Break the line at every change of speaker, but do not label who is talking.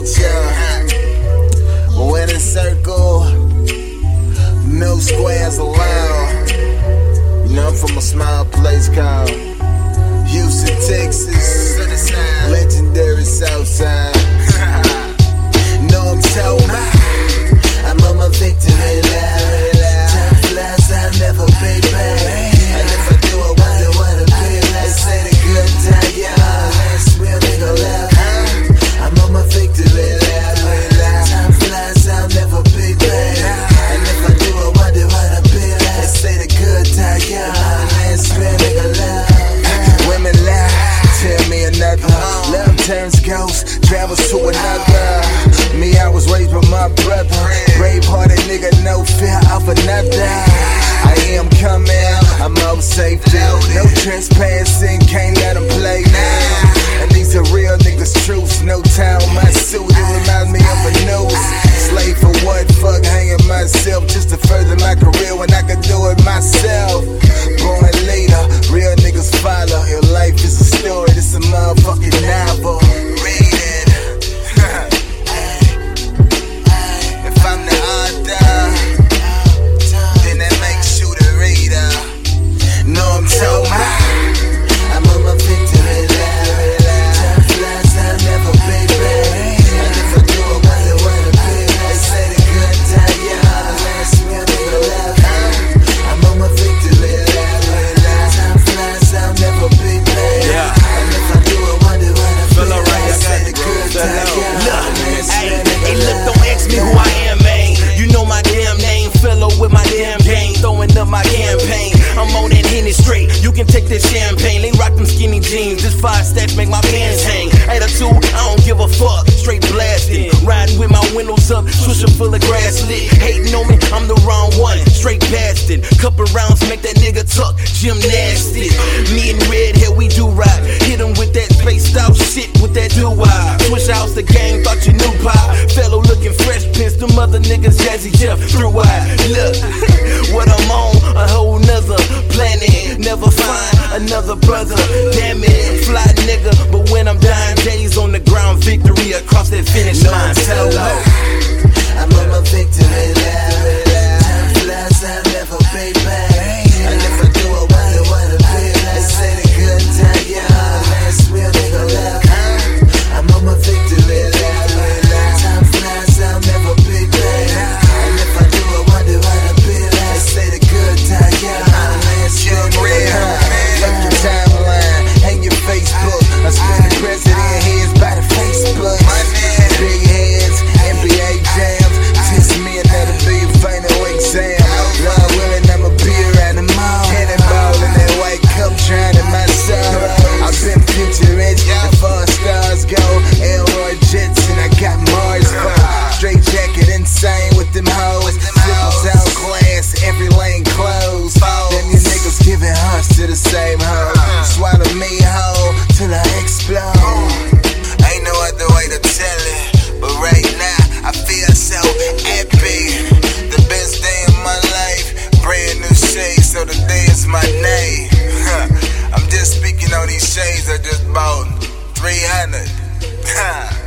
culture. Winning circle, no squares allowed. You know, I'm from a small place called Houston, Texas. Legendary Southside. fear of. I am coming, I'm out safety. No trespassing, can't let them play now. And these are real niggas' truths. No time, my suit, it reminds me
Champagne. They rock them skinny jeans. This five stacks make my pants hang. Attitude, I don't give a fuck. Straight blasting. Riding with my windows up, swisher full of grass lit. Hating on me, I'm the wrong one. Straight past it. Couple rounds make that nigga tuck. Gymnastics. Me and Red here, we do rock. Hit him with that spaced out shit with that do I. Switch house the gang, thought you knew pop. Fellow looking fresh pins, them other niggas Jazzy Jeff through wide. Look, Never find another brother. Damn it, fly nigga. But when I'm dying, J's on the ground, victory across that finish line.
I'm to the same hoe. Swallow me whole till I explode. Ain't no other way to tell it. But right now, I feel so happy. The best day of my life. Brand new shades, so today is my name. I'm just speaking on these shades I just bought. 300.